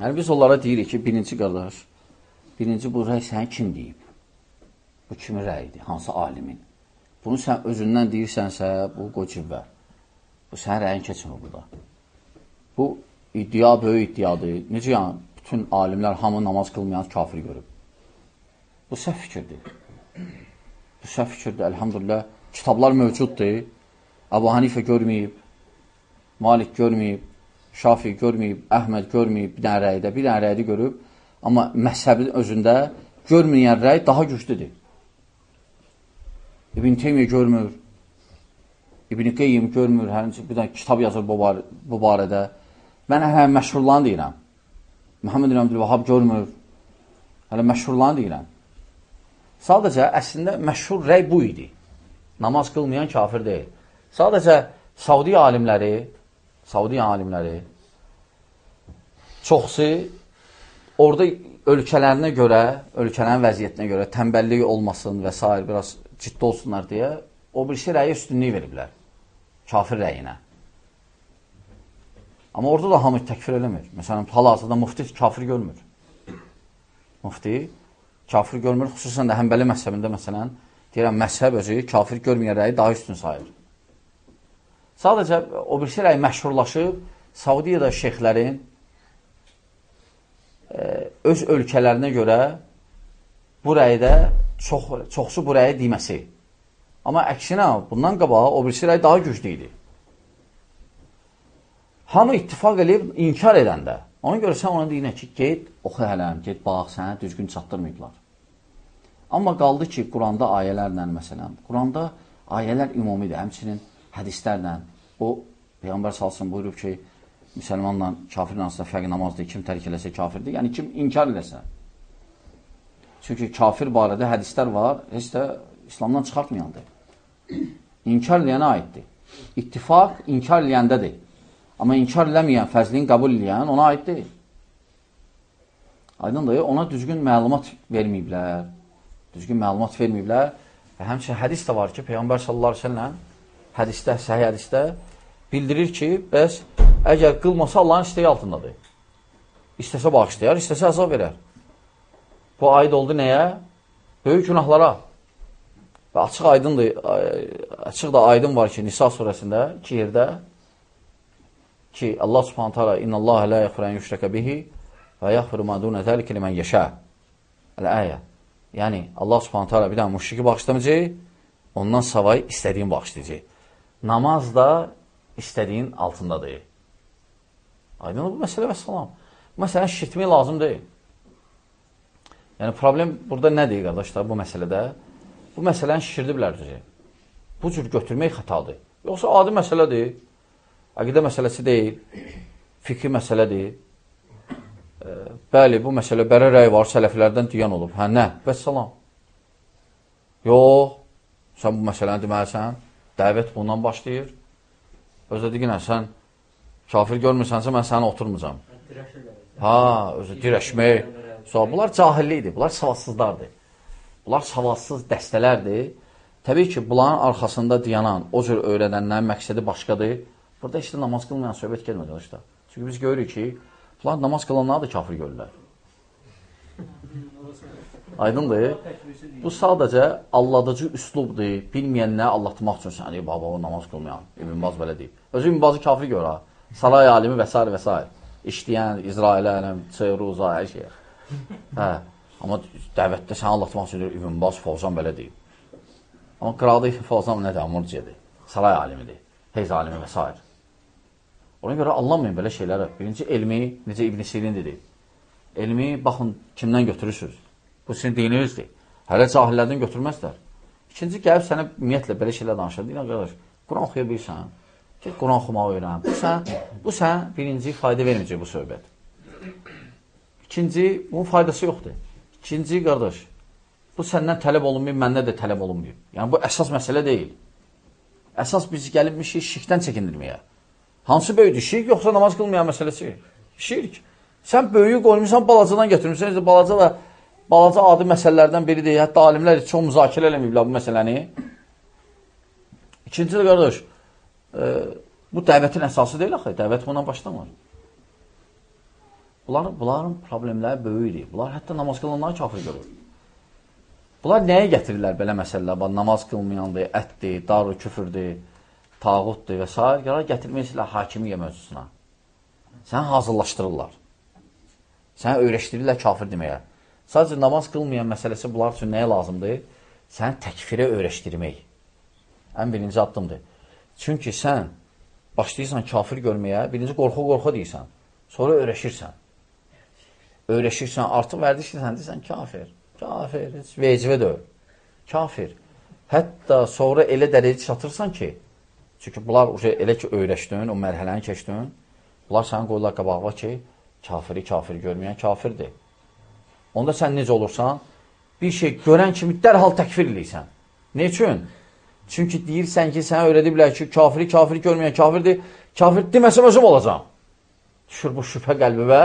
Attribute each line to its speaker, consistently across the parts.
Speaker 1: Yəni, biz onlara deyirik ki, birinci qardaş, birinci bu rəy sən kim deyib? Bu kimin rəyidir? Hansı alimin? Bunu sən özündən deyirsənsə, bu qocibvər. Bu sənin rəyin keçmir burada. Bu iddia böyük iddiadır. Necə yəni, bütün alimlər hamı namaz qılmayan kafir görüb. Bu səhv fikirdir. Bu səhv fikirdir, əlhamdülillah. Kitablar mövcuddur. Əbu Hanifə görməyib, Malik görməyib, Şafi görməyib, Əhməd görməyib bir dənə rəydə, bir dənə rəydə görüb. Amma məhzəbin özündə görməyən rəy daha güclüdür. İbn Teymiyyə görmür, İbn Qeyyim görmür, həmçin bir dənə kitab yazır bu, bar bu barədə. Mən həm məşhurlarını deyirəm. Muhammed İbn Abdülvahab görmür. Hələ məşhurlarını deyirəm. Sadəcə, əslində məşhur rəy bu idi. Namaz qılmayan kafir deyil. Sadəcə, Saudi alimləri, Saudi alimləri çoxsu orada ölkələrinə görə, ölkələrin vəziyyətinə görə təmbəllik olmasın və s. biraz ciddi olsunlar deyə o bir şey rəyə üstünlük veriblər. Kafir rəyinə. Amma orada da hamı təkfir eləmir. Məsələn, hal-hazırda mufti kafir görmür. Mufti kafir görmür. Xüsusən də həmbəli məhzəbində məsələn, deyirəm, məzhəb özü kafir görməyən rəyi daha üstün sayır. Sadəcə o bir şey rəy məşhurlaşıb, Saudiyada şeyxlərin öz ölkələrinə görə bu rəydə çox, çoxsu bu rəyi deməsi. Amma əksinə, bundan qabağa o bir şey rəy daha güclü idi. Hamı ittifak eləyib inkar edəndə, ona görə sən ona deyinə ki, get, oxu hələm, get, bax, sənə düzgün çatdırmayıblar. Amma qaldı ki, Quranda ayələrlə, məsələn, Quranda ayələr ümumidir, həmçinin hədislərlə. O, Peyğəmbər salsın buyurub ki, müsəlmanla kafirlə arasında fərq namazdır, kim tərk eləsə kafirdir, yəni kim inkar eləsə. Çünki kafir barədə hədislər var, heç də İslamdan çıxartmayandır. İnkar eləyənə aiddir. İttifaq inkar eləyəndədir. Amma inkar eləməyən, fəzlin qəbul eləyən ona aid deyil. Aydındır, ona düzgün məlumat verməyiblər. Düzgün məlumat verməyiblər. Və həmçinin hədis də var ki, Peyğəmbər sallallahu əleyhi və səlləm hədisdə, səhih hədisdə bildirir ki, bəs əgər qılmasa Allahın istəyi altındadır. İstəsə bağışlayar, istəsə əzab verər. Bu aid oldu nəyə? Böyük günahlara. Və açıq aydındır, açıq da aydın var ki, Nisa surəsində iki yerdə ki Allah Subhanahu taala innallaha la yaghfiru an yushraka bihi və yaghfiru ma dun zalika limen yasha. El-ayə. Yəni Allah Subhanahu taala bir dənə müşriki bağışlamayacaq, ondan savay istədiyin bağışlayacaq. Namaz da istədiyin altındadır. Aydın bu məsələ və salam. Məsələn şirtmək lazım deyil. Yəni problem burada nədir qardaşlar bu məsələdə? Bu məsələni şişirdiblər düzə. Bu cür götürmək xətadır. Yoxsa adi məsələdir. Əqidə məsələsi deyil, fikri məsələdir. E, bəli, bu məsələ bərə rəy var, sələflərdən deyən olub. Hə, nə? Bəs salam. Yox, sən bu məsələni deməlisən, dəvət bundan başlayır. Özə deyinə, sən kafir görmürsənsə, mən səni oturmayacam. Ha, özü dirəşmək. Sonra, bunlar cahillikdir, bunlar savadsızlardır. Bunlar savadsız dəstələrdir. Təbii ki, bunların arxasında dayanan, o cür öyrədənlərin məqsədi başqadır. Burada işte namaz qılmayan söhbət gelmir arkadaşlar. Çünki biz görürük ki, falan namaz qılanları da kafir görürlər. Aydındır. Bu sadəcə alladıcı üslubdur. Bilməyənlə allatmaq üçün səni, baba, o namaz qılmayan. İbn Baz belə deyib. Özü İbn Bazı kafir gör ha. Saray alimi və s. və s. İşləyən, İsrailə, Çeyruza, hər şey. Hə. Amma dəvətdə səni allatmaq üçün İbn Baz Fovzan belə deyib. Amma qıraqda Fovzan nədir? Amurciyadır. Saray alimidir. Heyz alimi və s. Ona görə anlamayın belə şeyləri. Birinci, elmi, necə İbn Sirin dedi, elmi, baxın, kimdən götürürsünüz? Bu sizin dininizdir. Hələ cahillərdən götürməzlər. İkinci, gəlib sənə ümumiyyətlə belə şeylər danışır. Deyirəm, qardaş, Quran oxuya bilirsən, ki, Quran oxumağı öyrən. Bu sən, bu sən birinci fayda verməyəcək bu söhbət. İkinci, bunun faydası yoxdur. İkinci, qardaş, bu səndən tələb olunmayıb, məndə də tələb olunmayıb. Yəni, bu əsas məsələ deyil. Əsas biz gəlibmişik şirkdən çəkindirməyə. Hansı böyüdür? Şirk yoxsa namaz qılmayan məsələsi? Şirk. Sən böyüyü qoymusan, balacadan götürmüsən. Balaca da balaca adi məsələlərdən biridir. Hətta alimlər çox müzakirə eləməyiblər bu məsələni. İkinci də qardaş, bu dəvətin əsası deyil axı. Dəvət bundan başlamır. Bunlar, bunların problemləri böyükdir. Bunlar hətta namaz qılanları kafir görür. Bunlar nəyə gətirirlər belə məsələlər? Bax, namaz qılmayandır, ətdir, darı küfürdür, tağutdur və s. Qərar gətirmək istəyirlər hakimiyyə mövzusuna. Səni hazırlaşdırırlar. Səni öyrəşdirirlər kafir deməyə. Sadəcə namaz qılmayan məsələsi bunlar üçün nəyə lazımdır? Səni təkfirə öyrəşdirmək. Ən birinci addımdır. Çünki sən başlayırsan kafir görməyə, birinci qorxa-qorxa deyirsən, sonra öyrəşirsən. Öyrəşirsən, artıq vərdişirsən, deyirsən kafir. Kafir, heç vecivə deyil. Kafir. Hətta sonra elə dərəcə çatırsan ki, çünki bunlar elə ki öyrəşdin, o mərhələni keçdin, bunlar səni qoyurlar qabağına ki, kafiri kafir görməyən kafirdir. Onda sən necə olursan? Bir şey görən kimi dərhal təkfir eləyirsən. Ne üçün? Çünki deyirsən ki, sənə öyrədiblər ki, kafiri kafiri görməyən kafirdir. Kafir deməsəm özüm olacam. Düşür bu şübhə qəlbivə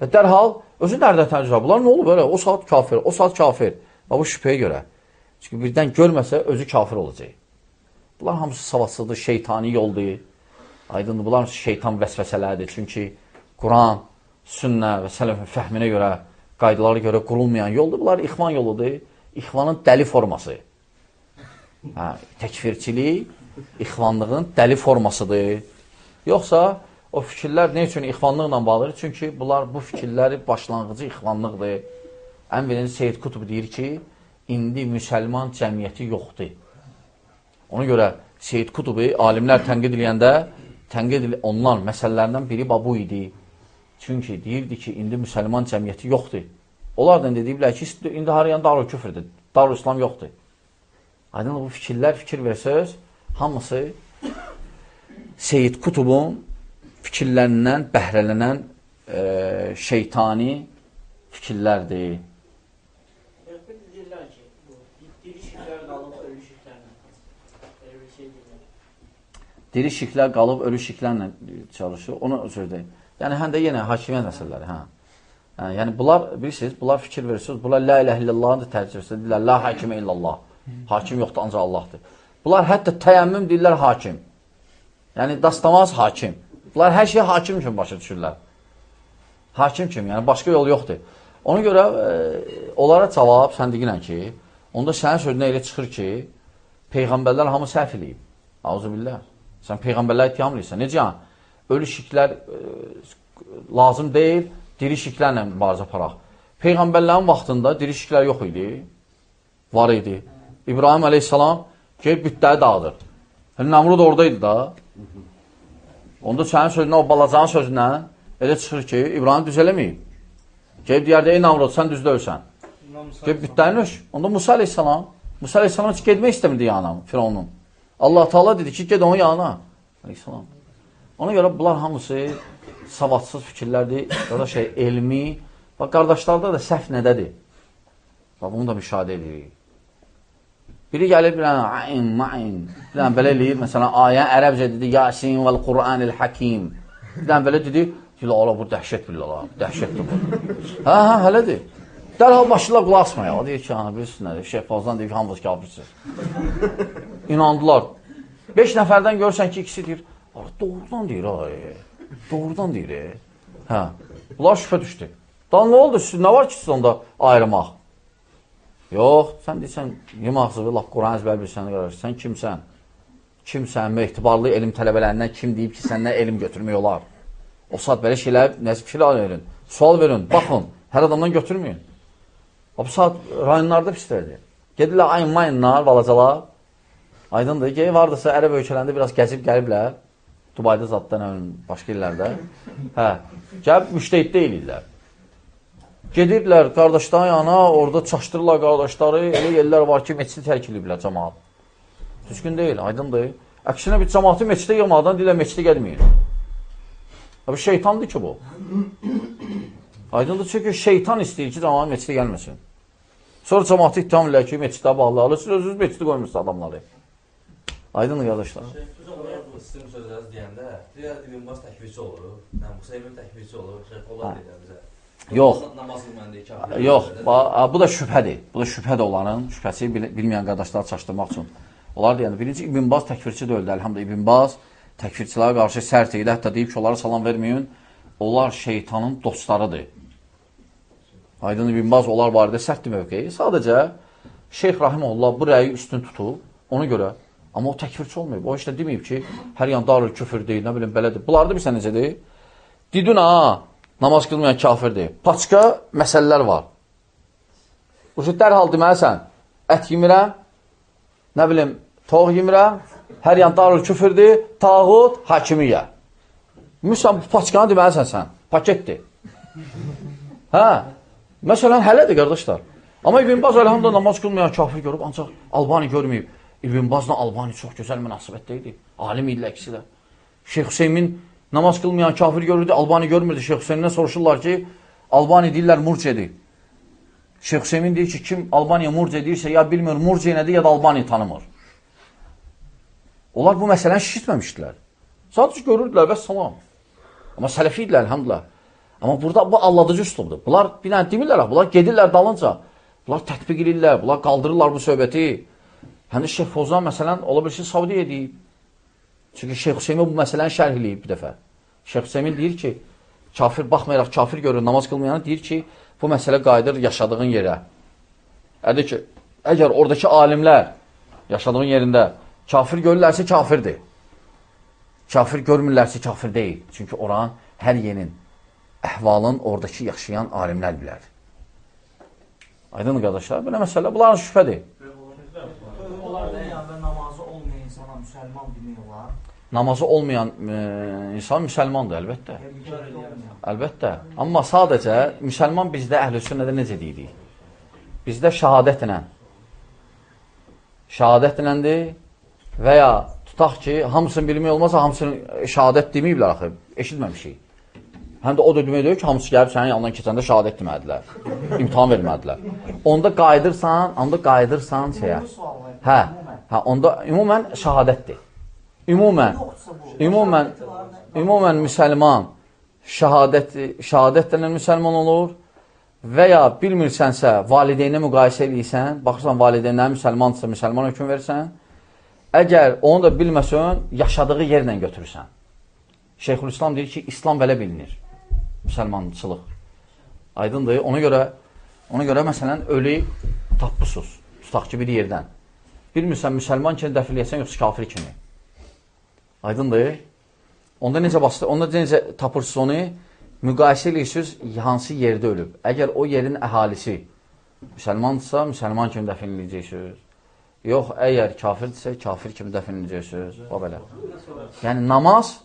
Speaker 1: və dərhal Özü nerede təmizlər? Bunlar nə olub belə? O saat kafir, o saat kafir. Və bu şübhəyə görə. Çünki birdən görməsə özü kafir olacaq. Bunlar hamısı savadsızdır, şeytani yoldur. Aydındır, bunlar şeytan vəsvəsələridir. Çünki Quran, sünnə və sələfin fəhminə görə, qaydalara görə qurulmayan yoldur. Bunlar ixvan yoludur. İxvanın dəli forması. Hə, təkfirçilik ixvanlığın dəli formasıdır. Yoxsa O fikirlər nə üçün ixvanlıqla bağlıdır? Çünki bunlar bu fikirləri başlanğıcı ixvanlıqdır. Ən birinci Seyyid Qutub deyir ki, indi müsəlman cəmiyyəti yoxdur. Ona görə Seyyid Qutubu alimlər tənqid eləyəndə tənqid ondan məsələlərindən biri bu idi. Çünki deyirdi ki, indi müsəlman cəmiyyəti yoxdur. Onlar da indi deyiblər ki, indi harayan darul küfrdür, darul İslam yoxdur. Aydın bu fikirlər fikir versəz, hamısı Seyyid Qutubun fikirlərindən bəhrələnən e, şeytani fikirlərdir. Diri şiklər qalıb ölü şiklərlə çalışır. Onu sözdəyim. Yəni, həm də yenə hakimiyyət məsələləri. Hə. Hə, yəni, bunlar, bilirsiniz, bunlar fikir verirsiniz. Bunlar la ilə illallahın da tərcüməsi deyirlər. La hakimə illallah. Hakim yoxdur, ancaq Allahdır. Bunlar hətta təyəmmüm deyirlər hakim. Yəni, dastamaz hakim. Bunlar hər şeyə hakim kimi başa düşürlər. Hakim kimi, yəni başqa yol yoxdur. Ona görə e, onlara cavab sən deyirən ki, onda sənin sözünə elə çıxır ki, peyğəmbərlər hamı səhv eləyib. Auzubillah. Sən peyğəmbərləri ittiham edirsən. Necə yəni? Ölü şirklər e, lazım deyil, diri şirklərlə mübarizə aparaq. Peyğəmbərlərin vaxtında diri şirklər yox idi. Var idi. İbrahim əleyhissalam gelib bütləri dağıdır. Namrud oradaydı da. Onda sənin sözünə, o balacanın sözünə elə çıxır ki, İbrahim düz eləməyib. Gəlib deyərdə, ey Namrod, sən düz döysən. Gəlib bütdəniş. Onda Musa aleyhissalam, Musa aleyhissalam heç gedmək istəmirdi yanına Firavunun. Allah Taala dedi ki, ged onun yanına. Aleyhissalam. Ona görə bunlar hamısı savadsız fikirlərdir. Ya şey, elmi. Bax, qardaşlarda da səhv nədədir? Bax, bunu da müşahidə edirik. Biri gəlir bir dənə ayn, mayn, bir dənə belə eləyir, məsələn, ayə ərəbcə dedi, Yasin vəl Qur'anil Hakim. Bir dənə belə dedi, deyirlər, ola, bu dəhşət bilirlər, ola, dəhşətdir bu. hə, hə, hələdir. Dərhal başlayırlar qulaq asmaya. Deyir ki, hanı bilirsiniz nədir? Şeyh Fazlan deyir ki, hamınız kafirsiniz. İnandılar. Beş nəfərdən görsən ki, ikisi deyir, doğrudan deyir, ay, doğrudan deyir. Hə, bunlar şübhə düşdü. Daha nə oldu? Nə var ki, siz onda ayırmaq? Yox, sən deyirsən, yemaqsız, laf Quran əzbər bilsən, sən kimsən? Kimsən, mehtibarlı elm tələbələrindən kim deyib ki, səndən elm götürmək olar? O saat belə şeylər, nəsə fikir verin, sual verin, baxın, hər adamdan götürməyin. O saat rayonlarda pislərdir. Gedirlər ayın mayınlar, balacalar. Aydındır ki, vardırsa ərəb ölkələrində biraz gəzib gəliblər. Dubayda zaddan, başqa illərdə. Hə, gəlib müştəhid deyilirlər. Gedirlər qardaşların yana, orada çaşdırırlar qardaşları, elə yerlər var ki, meçidi tərk ediblər cəmaat. Düzgün deyil, aydındır. Əksinə bir cəmaatı meçidə yığmadan deyirlər, meçidə gəlməyin. Bu şeytandır ki, bu. Aydındır, çünki şeytan istəyir ki, cəmaat meçidə gəlməsin. Sonra cəmaatı ittiham edirlər ki, meçidə bağlı alırsınız, özünüz meçidi qoymuşsunuz adamları. Aydındır, qardaşlar.
Speaker 2: Sizin sözləriniz deyəndə, deyər, Dinbaz təkvirçi olur, Musa təkvirçi olur, onlar deyirlər bizə.
Speaker 1: Yox. Yox, bu da şübhədir. Bu da şübhədir onların, şübhəsi bilməyən qardaşları çaşdırmaq üçün. Onlar deyəndə, birinci İbn Baz təkfirçi deyildi, əlhamdə İbn Baz təkfirçilərə qarşı sərt idi, hətta deyib ki, onlara salam verməyin, onlar şeytanın dostlarıdır. Aydın İbn Baz onlar barədə sərtdir mövqeyi. Sadəcə Şeyx Rahimullah bu rəyi üstün tutub, ona görə. Amma o təkfirçi olmayıb. O işte deməyib ki, hər yan darül küfürdür, nə bilim belədir. Bunlar da bilsən necədir? Didun ha, namaz qılmayan kafirdir. Paçka məsələlər var. Ucu dərhal deməlisən, ət yemirəm, nə bilim, toğ yemirəm, hər yan darül küfürdür, tağut, hakimiyyə. Müsən, bu paçkanı deməlisən sən, paketdir. Hə, məsələn, hələdir, qardaşlar. Amma İbn Baz əlhamdə namaz qılmayan kafir görüb, ancaq Albani görməyib. İbn Bazla Albani çox gözəl münasibətdə idi. Alim idilər ikisi də. Şeyx Hüseymin namaz qılmayan kafir görürdü, Albani görmürdü. Şeyx Hüseymindən soruşurlar ki, Albani deyirlər murcedir. Şeyx Hüseymin deyir ki, kim Albaniya murce deyirsə, ya bilmir murce nədir, ya da Albani tanımır. Onlar bu məsələni şişitməmişdilər. Sadəcə görürdülər və salam. Amma sələfi idilər, əlhamdülillah. Amma burada bu alladıcı üslubdur. Bunlar bir dənə demirlər, bunlar gedirlər dalınca. Bunlar tətbiq edirlər, bunlar qaldırırlar bu söhbəti. Həndə Şeyx Fozan məsələn, ola bir şey Saudiyə deyib. Çünki Şeyx Hüseymin bu məsələni şərh eləyib bir dəfə. Şeyx Hüseymin deyir ki, kafir baxmayaraq kafir görür, namaz qılmayanı deyir ki, bu məsələ qayıdır yaşadığın yerə. Ədir ki, əgər oradakı alimlər yaşadığın yerində kafir görürlərsə kafirdir. Kafir görmürlərsə kafir deyil. Çünki oranın hər yerin, əhvalın oradakı yaşayan alimlər bilər. Aydın qardaşlar, belə məsələ, bunların şübhədir.
Speaker 3: Onlar da yəni namazı olmayan insana müsəlman demək olar.
Speaker 1: Namazı olmayan e, insan müsəlmandır, əlbəttə. Əlbəttə. Amma sadəcə müsəlman bizdə əhl-i sünnədə necə deyirik? Bizdə şəhadətlə şəhadətləndir və ya tutaq ki, hamısını bilmək olmazsa hamısını şəhadət deməyiblər axı, eşitməmişik. Həm də o da demək deyir ki, hamısı gəlib sənin yanından keçəndə şəhadət demədilər. İmtahan vermədilər. Onda qayıdırsan, onda qayıdırsan şeyə. Hə, hə, onda ümumən şəhadətdir. Ümumən, ümumən, ümumən müsəlman şəhadət, şəhadətlə müsəlman olur və ya bilmirsənsə, valideynə müqayisə edirsən, baxırsan valideynə müsəlmandırsa, müsəlman hökm versən, əgər onu da bilməsən, yaşadığı yerlə götürürsən. Şeyxülislam deyir ki, İslam belə bilinir, müsəlmançılıq. Aydındır, ona görə, ona görə məsələn, ölü tapbusuz, tutaq ki, bir yerdən. Bilmirsən, müsəlman kimi dəfil etsən, yoxsa kafir kimi. Aydındır. Onda necə bastı? Onda necə tapırsınız onu? Müqayisə edirsiniz hansı yerdə ölüb. Əgər o yerin əhalisi müsəlmandırsa, müsəlman kimi dəfn edəcəksiniz. Yox, əgər kafirdirsə, kafir kimi dəfn edəcəksiniz. O belə. Yəni namaz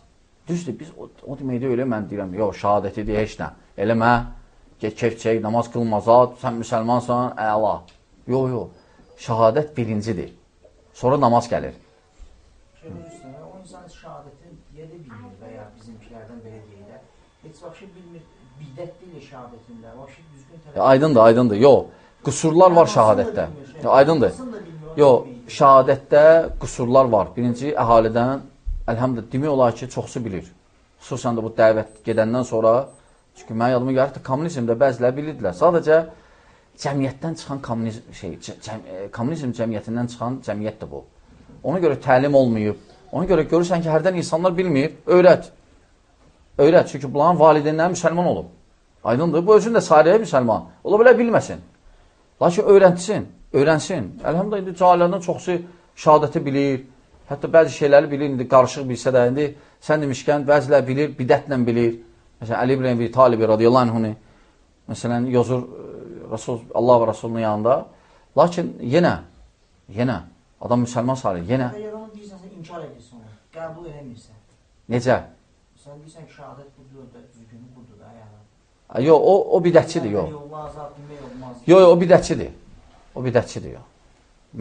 Speaker 1: düzdür. Biz o, o deməkdə elə mən deyirəm, yox, şahadətidir heç nə. Eləmə. Get kef çək, namaz qılmazat, sən müsəlmansan, əla. Yox, yox. Şahadət birincidir. Sonra namaz gəlir.
Speaker 3: Şeyxin üstünə, o insan şəhadətin yeri bilmir və ya bizimkilərdən belə deyirlər. Heç vaxt bilmir, bidət deyil şəhadətində. Vaxt düzgün
Speaker 1: E, aydındır, aydındır. Yox, qüsurlar var şahadətdə. E, aydındır. Yox, şahadətdə qüsurlar var. Birinci, əhalidən, əlhamdülillah, demək olar ki, çoxsu bilir. Xüsusən də bu dəvət gedəndən sonra, çünki mənə yadıma gəlir ki, kommunizmdə bəzilər bilirdilər. Sadəcə cəmiyyətdən çıxan kommunizm, şey, cəm, e, kommunizm cəmiyyətindən çıxan cəmiyyətdir bu. Ona görə təlim olmayıb. Ona görə görürsən ki, hərdən insanlar bilmir, öyrət. Öyrət, çünki bunların valideynləri müsəlman olub. Aydındır, bu özün də sarıya müsəlman. Ola bilər bilməsin. Lakin öyrənsin, öyrənsin. Əlhamdülillah, indi cahillərdən çoxsu şəhadəti bilir, hətta bəzi şeyləri bilir, indi qarışıq bilsə də, indi sən demişkən, bəzilər bilir, bidətlə bilir. Məsələn, Əli ibn Əbi Talibi radiyallahu anhuni, məsələn, yozur e, Rasul, Allah və Rasulunun yanında. Lakin yenə, yenə, adam müsəlman sarı, yenə,
Speaker 3: Əgər onu deyirsənsə, inkar edirsən. Qəbul eləmirsən.
Speaker 1: necə?
Speaker 3: Sən deyirsən ki, şəhadət budur düzgünü budur da, yəni.
Speaker 1: Yox, o, o bidətçidir, yox.
Speaker 3: Yolla azad demək olmaz.
Speaker 1: Yox, o bidətçidir. O bidətçidir, yox.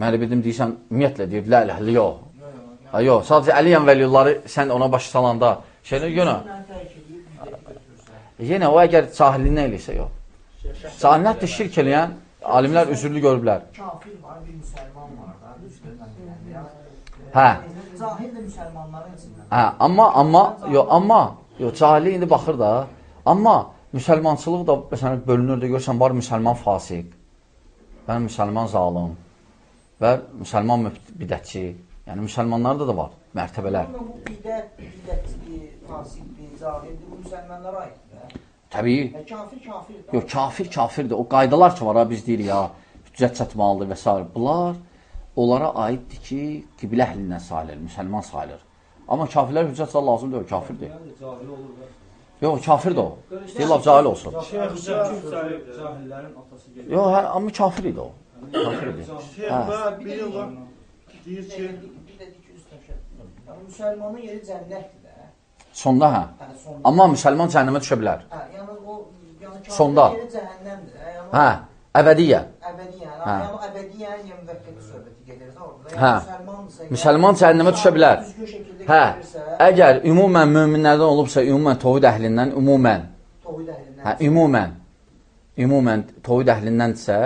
Speaker 1: Məli bildim deyirsən, ümumiyyətlə deyir, lə əhli, yox.
Speaker 3: Yox.
Speaker 1: Ha, yox, sadəcə Əliyən vəliyulları sən ona baş salanda, şeylə, yenə,
Speaker 3: Mən götürürsən.
Speaker 1: yenə o əgər cahillindən eləysə, yox. Cahilətdir şirk eləyən, alimlər üzürlü görüblər.
Speaker 3: Kafir var, bir müsəlman var da, mən. Yəni,
Speaker 1: Hə.
Speaker 3: Cahil də müsəlmanların içindən.
Speaker 1: Hə, amma, amma, yox, amma, yox, cahillik indi baxır da, amma müsəlmançılıq da, məsələn, bölünür də görsən, var müsəlman fasiq, və müsəlman zalım və müsəlman bidətçi. Yəni müsəlmanlarda da var mərtəbələr.
Speaker 3: Amma bu bidət, bidətçidir, fasikdir, zahirdir, bu müsəlmanlara aiddir.
Speaker 1: Təbii.
Speaker 3: Və kafir kafirdir.
Speaker 1: Yox, kafir kafirdir. O qaydalar ki var ha biz deyirik ya, hüccət çatmalıdır və s. Bunlar onlara aiddir ki, qiblə əhlindən sayılır, müsəlman sayılır. Amma kafirlər hüccət çatmaq lazım deyil, kafirdir.
Speaker 4: Yəni cahil olur da.
Speaker 1: Yox, kafirdir o. Deyirlər cahil olsun. Yox, hə, amma kafir idi o. Kafir idi. Hə.
Speaker 4: Deyir ki,
Speaker 3: müsəlmanın yeri cənnətdir də.
Speaker 1: Sonda hə.
Speaker 3: Sonda.
Speaker 1: Amma müsəlman cəhənnəmə düşə bilər.
Speaker 3: Hə, yəni o yəni
Speaker 1: Sonda.
Speaker 3: yeri cəhənnəmdir. də. Yəni
Speaker 1: Hə, əbədiyyə.
Speaker 3: əbədiyyən,
Speaker 1: Hə.
Speaker 3: əbədiyyən yəni müvəqqəti söhbəti gedir də orada.
Speaker 1: Hə.
Speaker 3: yəni
Speaker 1: Müsəlman cəhənnəmə düşə bilər. Hə,
Speaker 3: gedirsə,
Speaker 1: əgər ümumən möminlərdən olubsa, ümumən tovhid əhlindən, ümumən,
Speaker 3: tohid əhlindən.
Speaker 1: hə, ümumən, ümumən tovhid əhlindəndirsə,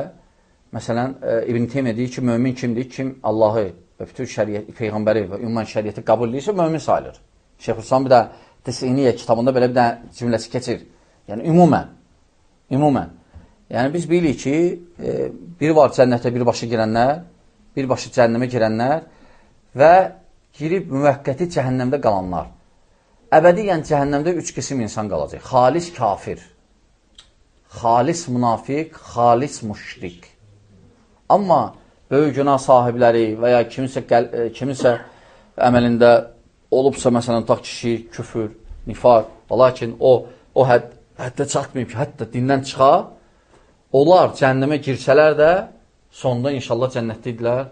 Speaker 1: məsələn, e, İbn Teymiyyə deyir ki, mömin kimdir? Kim Allahı və bütün şəriət, Peyğəmbəri və ümumən şəriəti qəbul edirsə, mömin sayılır. Şeyx Hüsam bir də Tesiniyə kitabında belə bir dənə cümləsi keçir. Yəni, ümumən, ümumən. Yəni, biz bilirik ki, e, biri var cənnətə birbaşa girənlər, birbaşa cəhənnəmə girənlər və girib müvəqqəti cəhənnəmdə qalanlar. Əbədiyyən cəhənnəmdə üç qisim insan qalacaq. Xalis kafir, xalis münafiq, xalis müşrik. Amma böyük günah sahibləri və ya kiminsə, qəl, e, kiminsə əməlində olubsa, məsələn, taq kişi, küfür, nifaq, lakin o, o hədd, həddə çatmayıb ki, hətta dindən çıxa, onlar cəhənnəmə girsələr də sonda inşallah cənnətdədirlər.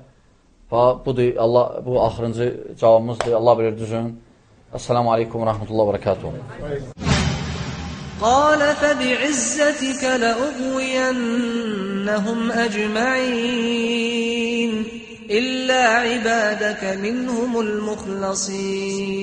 Speaker 1: Və budur, Allah, bu axırıncı cavabımızdır. Allah bilir düzün. Esselamu Aleyküm və Rəhmətullah və Bərəkatuhu.
Speaker 5: قال فبعزتك لأغوينهم أجمعين إلا عبادك منهم المخلصين